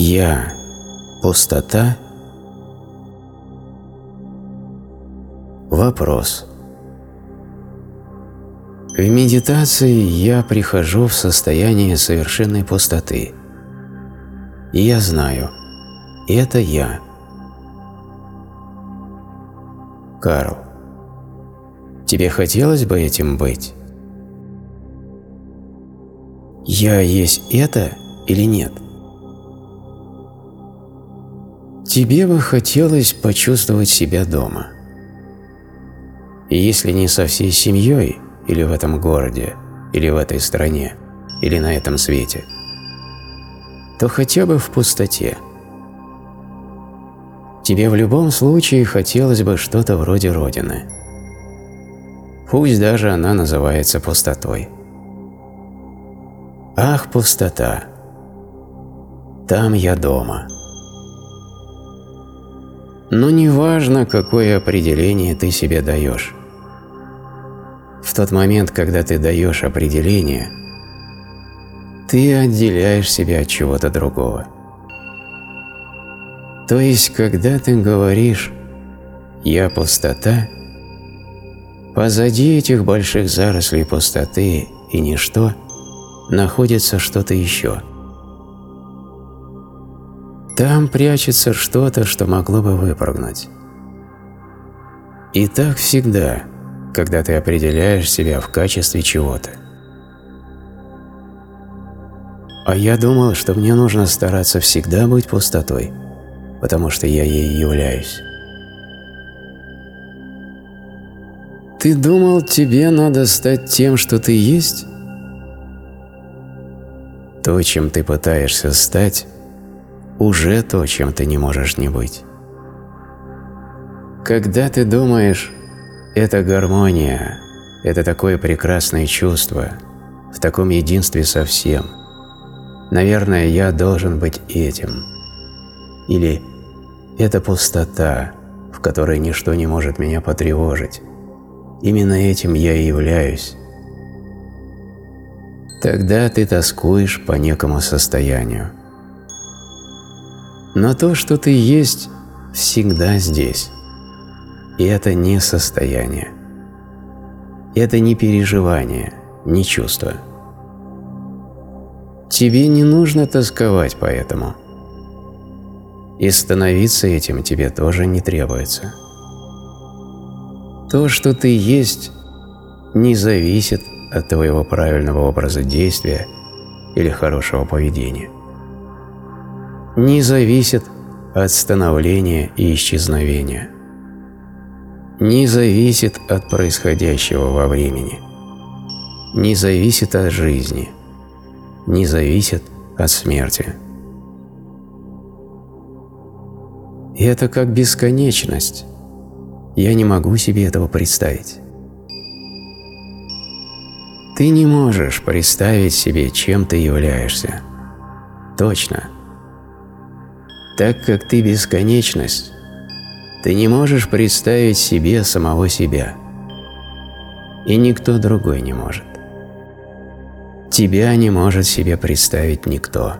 Я – пустота? Вопрос. В медитации я прихожу в состояние совершенной пустоты. И я знаю, это я. Карл, тебе хотелось бы этим быть? Я есть это или нет? Тебе бы хотелось почувствовать себя дома. И если не со всей семьей, или в этом городе, или в этой стране, или на этом свете, то хотя бы в пустоте. Тебе в любом случае хотелось бы что-то вроде Родины. Пусть даже она называется пустотой. Ах, пустота! Там я дома. Но неважно, какое определение ты себе даешь. В тот момент, когда ты даешь определение, ты отделяешь себя от чего-то другого. То есть, когда ты говоришь «я пустота», позади этих больших зарослей пустоты и ничто – находится что-то еще. Там прячется что-то, что могло бы выпрыгнуть. И так всегда, когда ты определяешь себя в качестве чего-то. А я думал, что мне нужно стараться всегда быть пустотой, потому что я ей являюсь. Ты думал, тебе надо стать тем, что ты есть? То, чем ты пытаешься стать, уже то, чем ты не можешь не быть. Когда ты думаешь «это гармония», «это такое прекрасное чувство», «в таком единстве со всем», «наверное, я должен быть этим», или «это пустота», в которой ничто не может меня потревожить», «именно этим я и являюсь», Тогда ты тоскуешь по некому состоянию. Но то, что ты есть, всегда здесь. И это не состояние. Это не переживание, не чувство. Тебе не нужно тосковать по этому. И становиться этим тебе тоже не требуется. То, что ты есть, не зависит от твоего правильного образа действия или хорошего поведения. Не зависит от становления и исчезновения. Не зависит от происходящего во времени. Не зависит от жизни. Не зависит от смерти. И это как бесконечность. Я не могу себе этого представить. Ты не можешь представить себе, чем ты являешься. Точно. Так как ты бесконечность, ты не можешь представить себе самого себя. И никто другой не может. Тебя не может себе представить никто.